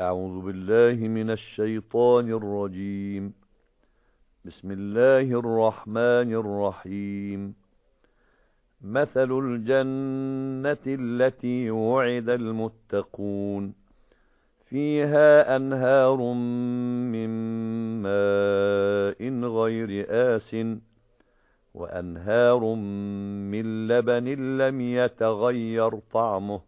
أعوذ بالله من الشيطان الرجيم. بسم الله الرحمن الرحيم. مثل الجنة التي وعد المتقون. فيها أنهار من ماء غير آسٍ وأنهار من لبن لم يتغير طعمه.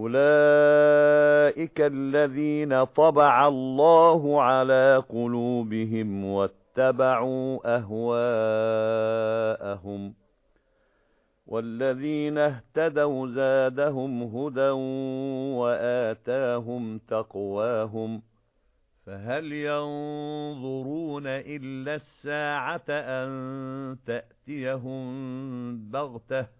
أُولَئِكَ الَّذِينَ طَبَعَ اللَّهُ عَلَى قُلُوبِهِمْ وَاتَّبَعُوا أَهْوَاءَهُمْ وَالَّذِينَ اهْتَدَوْا زَادَهُمْ هُدًى وَآتَاهُمْ تَقْوَاهُمْ فَهَلْ يَنظُرُونَ إِلَّا السَّاعَةَ أَن تَأْتِيَهُم بَغْتَةً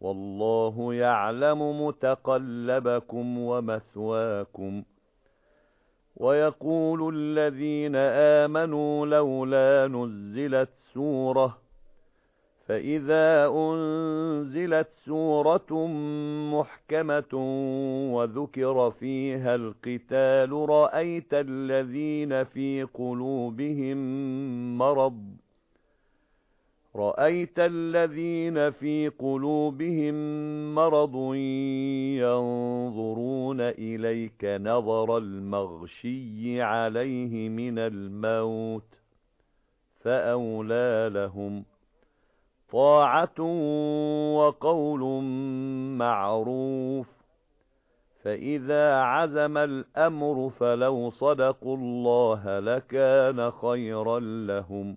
والله يعلم متقلبكم ومثواكم. ويقول الذين آمنوا لولا نزلت سورة فإذا أنزلت سورة محكمة وذكر فيها القتال رأيت الذين في قلوبهم مرض. رَأَيْتَ الَّذِينَ فِي قُلُوبِهِم مَّرَضٌ يَنظُرُونَ إِلَيْكَ نَظَرَ الْمَغْشِيِّ عَلَيْهِ مِنَ الْمَوْتِ فَأَوْلَى لَهُمْ طَاعَةٌ وَقَوْلٌ مَّعْرُوفٌ فَإِذَا عَزَمَ الْأَمْرُ فَلَوْ صَدَقُوا اللَّهَ لَكَانَ خَيْرًا لَّهُمْ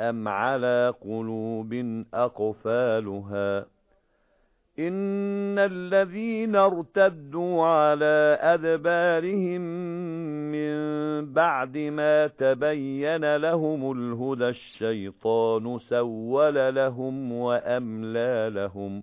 أَمْ عَلَى قُلُوبٍ أَقْفَالُهَا إِنَّ الَّذِينَ ارْتَدُّوا عَلَى أَدْبَارِهِمْ مِنْ بَعْدِ مَا تَبَيَّنَ لَهُمُ الْهُدَى الشَّيْطَانُ سَوَّلَ لَهُمْ وَأَمْلَى لَهُمْ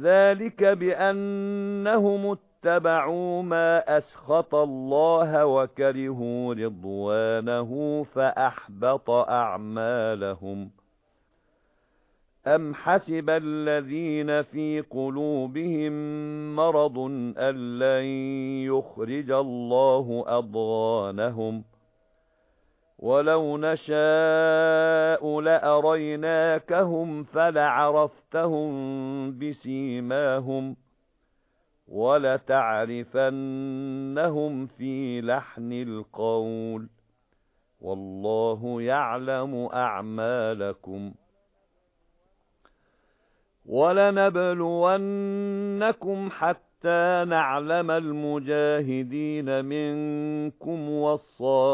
ذَلِكَ بِأَنَّهُمُ اتَّبَعُوا مَا أَسْخَطَ اللَّهَ وَكَرِهُوا رِضْوَانَهُ فَأَحْبَطَ أَعْمَالَهُمْ أَمْ حَسِبَ الَّذِينَ فِي قُلُوبِهِم مَّرَضٌ أَن لَّن يُخْرِجَ اللَّهُ أَضْغَانَهُمْ وَلَوْ نَشَاءُ لَأَرَيْنَاكَهُمْ فَلَعَرَفْتَهُم بِسِيمَاهُمْ وَلَتَعْرِفَنَّهُمْ فِي لَحْنِ الْقَوْلِ والله يعلم أعمالكم وَلَنَبْلُوَنَّكُمْ حَتَّى نَعْلَمَ الْمُجَاهِدِينَ مِنكُمْ وَالصَّابِرِينَ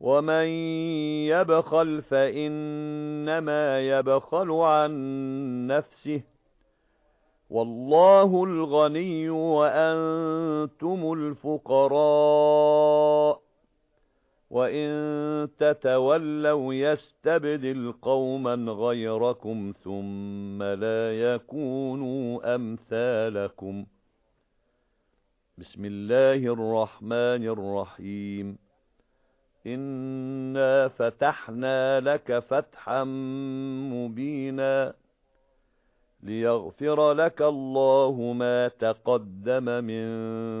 وَمَن يَبْخَلْ فَإِنَّمَا يَبْخَلُ عَن نَّفْسِهِ وَاللَّهُ الْغَنِيُّ وَأَنتُمُ الْفُقَرَاءُ وَإِن تَتَوَلَّوْا يَسْتَبْدِلْ قَوْمًا غَيْرَكُمْ ثُمَّ لَا يَكُونُوا أَمْثَالَكُمْ بِسْمِ اللَّهِ الرَّحْمَنِ الرَّحِيمِ إِنَّا فَتَحْنَا لَكَ فَتْحًا مُبِينًا لِيَغْفِرَ لَكَ اللَّهُ مَا تَقَدَّمَ مِنْ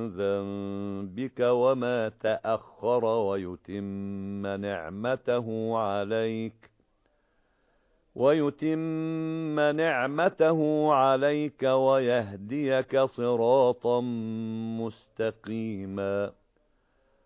ذَنبِكَ وَمَا تَأَخَّرَ وَيُتِمَّ نِعْمَتَهُ عَلَيْكَ وَيُتِمَّ نِعْمَتَهُ عَلَيْكَ وَيَهْدِيَكَ صِرَاطًا مُسْتَقِيمًا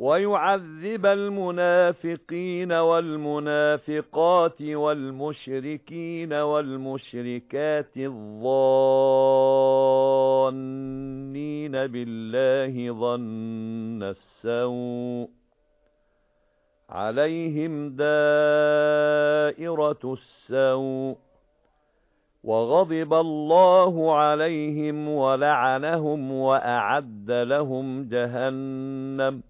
وَيُعَذِّبَ الْمُنَافِقِينَ وَالْمُنَافِقَاتِ وَالْمُشْرِكِينَ وَالْمُشْرِكَاتِ الظَّانِّينَ بِاللَّهِ ظَنَّ السَّوْءِ عَلَيْهِمْ دَائِرَةُ السَّوْءِ وَغَضِبَ اللَّهُ عَلَيْهِمْ وَلَعَنَهُمْ وَأَعَدَّ لَهُمْ جَهَنَّمَ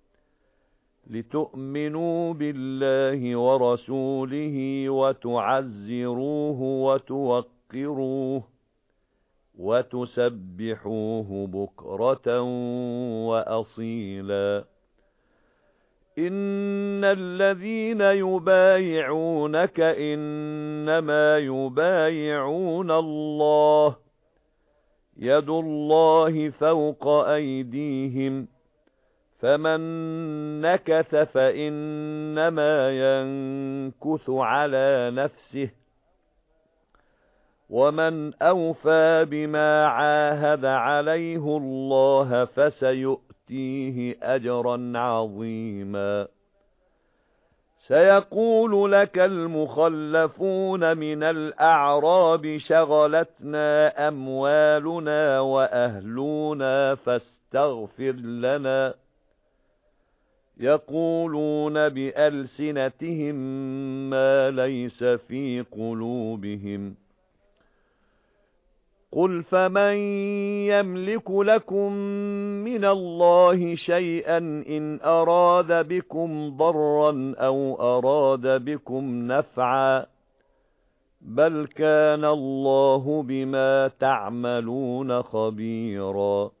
لِتُؤْمِنُوا بِاللَّهِ وَرَسُولِهِ وَتُعَزِّرُوهُ وَتُوَقِّرُوهُ وَتُسَبِّحُوهُ بُكْرَةً وَأَصِيلًا. إِنَّ الَّذِينَ يُبَايِعُونَكَ إِنَّمَا يُبَايِعُونَ اللَّهَ يَدُ اللَّهِ فَوْقَ أَيْدِيهِمْ فَمَن نَّكَثَ فَإِنَّمَا يَنكُثُ عَلَى نَفْسِهِ وَمَن أَوْفَى بِمَا عَاهَدَ عَلَيْهِ اللَّهَ فَسَيُؤْتِيهِ أَجْرًا عَظِيمًا سَيَقُولُ لَكَ الْمُخَلَّفُونَ مِنَ الْأَعْرَابِ شَغَلَتْنَا أَمْوَالُنَا وَأَهْلُونَا فَاسْتَغْفِرْ لَنَا يَقُولُونَ بِأَلْسِنَتِهِم مَّا لَيْسَ فِي قُلُوبِهِمْ. قُلْ فَمَن يَمْلِكُ لَكُم مِّنَ اللَّهِ شَيْئًا إِنْ أَرَادَ بِكُمْ ضَرًّا أَوْ أَرَادَ بِكُمْ نَفْعًا بَلْ كَانَ اللَّهُ بِمَا تَعْمَلُونَ خَبِيرًا.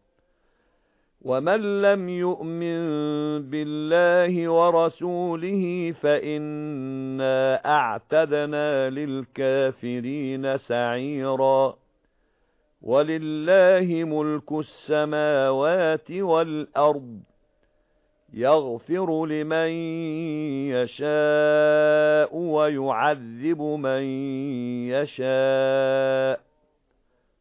وَمَن لَّمْ يُؤْمِن بِاللَّهِ وَرَسُولِهِ فَإِنَّا أَعْتَدْنَا لِلْكَافِرِينَ سَعِيرًا وَلِلَّهِ مُلْكُ السَّمَاوَاتِ وَالْأَرْضِ يَغْفِرُ لِمَن يَشَاءُ وَيُعَذِّبُ مَن يَشَاءُ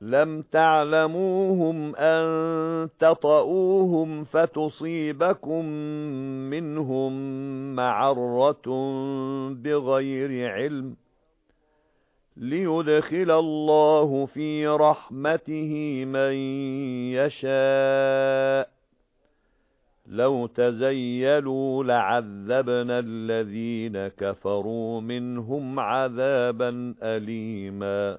لَمْ تَعْلَمُوهُمْ أَن تَطَئُوهُمْ فَتُصِيبَكُم مِّنْهُم مَّعَرَّةٌ بِغَيْرِ عِلْمٍ لِيُدْخِلَ اللَّهُ فِي رَحْمَتِهِ مَن يَشَاءُ لَوْ تَزَيَّلُوا لَعَذَّبْنَا الَّذِينَ كَفَرُوا مِنْهُمْ عَذَابًا أَلِيمًا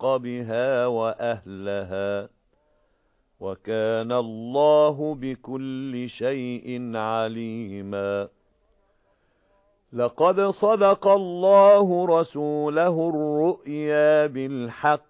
أَحَقَّ بِهَا وَأَهْلَهَا وَكَانَ اللَّهُ بِكُلِّ شَيْءٍ عَلِيمًا. لَقَدْ صَدَقَ اللَّهُ رَسُولَهُ الرُّؤْيَا بِالْحَقِّ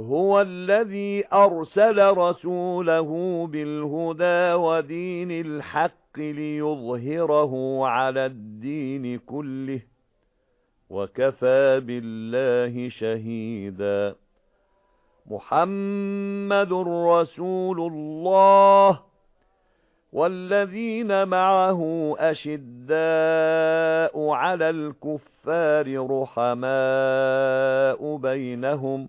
هُوَ الَّذِي أَرْسَلَ رَسُولَهُ بِالْهُدَى وَدِينِ الْحَقِّ لِيُظْهِرَهُ عَلَى الدِّينِ كُلِّهِ وَكَفَى بِاللَّهِ شَهِيدًا. مُحَمَّدٌ رَسُولُ اللَّهِ وَالَّذِينَ مَعَهُ أَشِدَّاءُ عَلَى الْكُفَّارِ رُحَمَاءُ بَيْنَهُمْ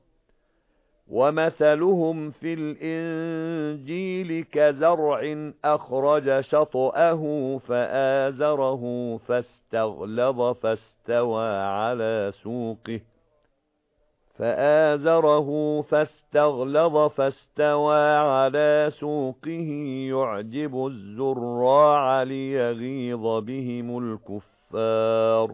وَمَثَلُهُمْ فِي الْإِنْجِيلِ كَزَرْعٍ أَخْرَجَ شَطْأَهُ فَآزَرَهُ فَاسْتَغْلَظَ فَاسْتَوَى عَلَى سُوقِهِ فَآزَرَهُ فَاسْتَغْلَظَ فَاسْتَوَى عَلَى سُوقِهِ يُعْجِبُ الزُّرَّاعَ لِيَغِيظَ بِهِمُ الْكُفَّارَ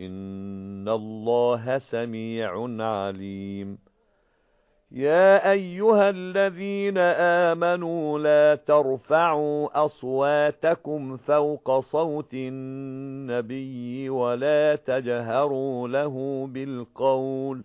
ان الله سميع عليم. يا ايها الذين امنوا لا ترفعوا اصواتكم فوق صوت النبي ولا تجهروا له بالقول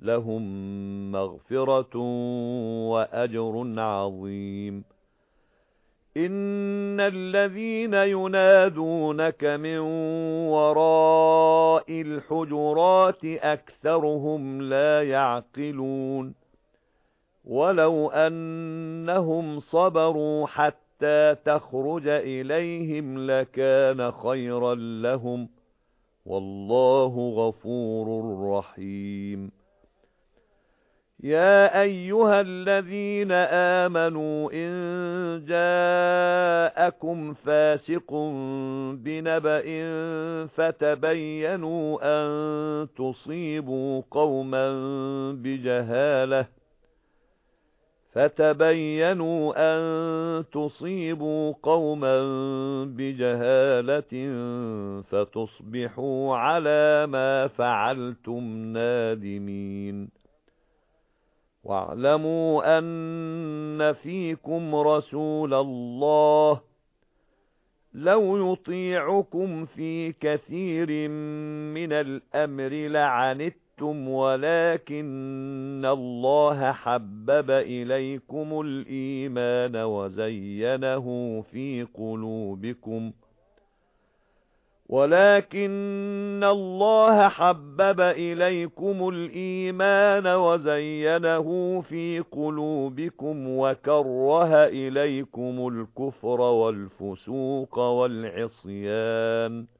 لَهُم مَّغْفِرَةٌ وَأَجْرٌ عَظِيمٌ. إِنَّ الَّذِينَ يُنَادُونَكَ مِن وَرَاءِ الْحُجُرَاتِ أَكْثَرُهُمْ لَا يَعْقِلُونَ. وَلَوْ أَنَّهُمْ صَبَرُوا حَتَّى تَخْرُجَ إِلَيْهِمْ لَكَانَ خَيْرًا لَّهُمْ. وَاللَّهُ غَفُورٌ رَّحِيمٌ. يَا أَيُّهَا الَّذِينَ آمَنُوا إِن جَاءَكُمْ فَاسِقٌ بِنَبَإٍ فَتَبَيَّنُوا أَن تُصِيبُوا قَوْمًا بِجَهَالَةٍ فَتَبَيَّنُوا أَن تُصِيبُوا قَوْمًا بِجَهَالَةٍ فَتُصْبِحُوا عَلَى مَا فَعَلْتُمْ نَادِمِينَ. وَاعْلَمُوا أَنَّ فِيكُمْ رَسُولَ اللَّهِ. لَوْ يُطِيعُكُمْ فِي كَثِيرٍ مِنَ الْأَمْرِ لَعَنِتُّمْ وَلَكِنَّ اللَّهَ حَبَّبَ إِلَيْكُمُ الْإِيمَانَ وَزَيَّنَهُ فِي قُلُوبِكُمْ وَلَكِنَّ اللَّهَ حَبَّبَ إِلَيْكُمُ الْإِيمَانَ وَزَيَّنَهُ فِي قُلُوبِكُمْ وَكَرَّهَ إِلَيْكُمُ الْكُفْرَ وَالْفُسُوقَ وَالْعِصْيَانَ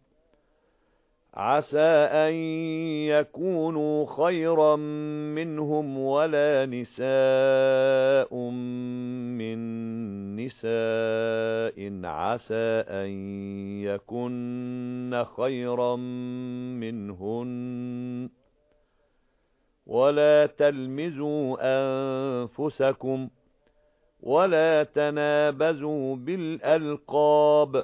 عَسَىٰ أَن يَكُونُوا خَيْرًا مِّنْهُمْ وَلَا نِسَاءٌ مِّن نِّسَاءٍ. عَسَىٰ أَن يَكُنَّ خَيْرًا مِّنْهُنَّ. وَلَا تَلْمِزُوا أَنفُسَكُمْ وَلَا تَنَابَزُوا بِالْأَلْقَابِ.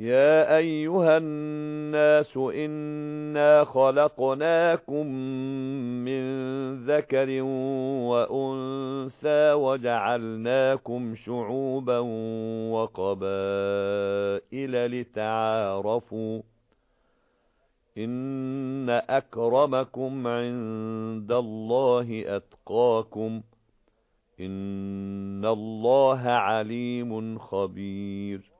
يَا أَيُّهَا النَّاسُ إِنَّا خَلَقْنَاكُم مِّن ذَكَرٍ وَأُنثَىٰ وَجَعَلْنَاكُمْ شُعُوبًا وَقَبَائِلَ لِتَعَارَفُوا إِنَّ أَكْرَمَكُمْ عِندَ اللَّهِ أَتْقَاكُمْ إِنَّ اللَّهَ عَلِيمٌ خَبِيرٌ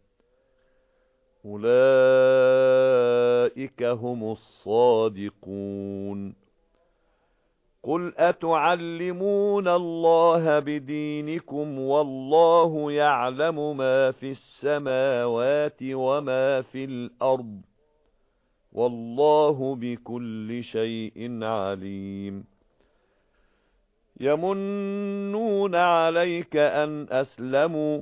أُولَئِكَ هُمُ الصَّادِقُونَ. قُلْ أَتُعَلِّمُونَ اللَّهَ بِدِينِكُمْ وَاللَّهُ يَعْلَمُ مَا فِي السَّمَاوَاتِ وَمَا فِي الْأَرْضِ وَاللَّهُ بِكُلِّ شَيْءٍ عَلِيمٌ. يَمُنُّونَ عَلَيْكَ أَنْ أَسْلَمُوا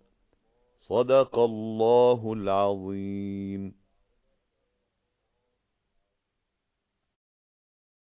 صدق الله العظيم.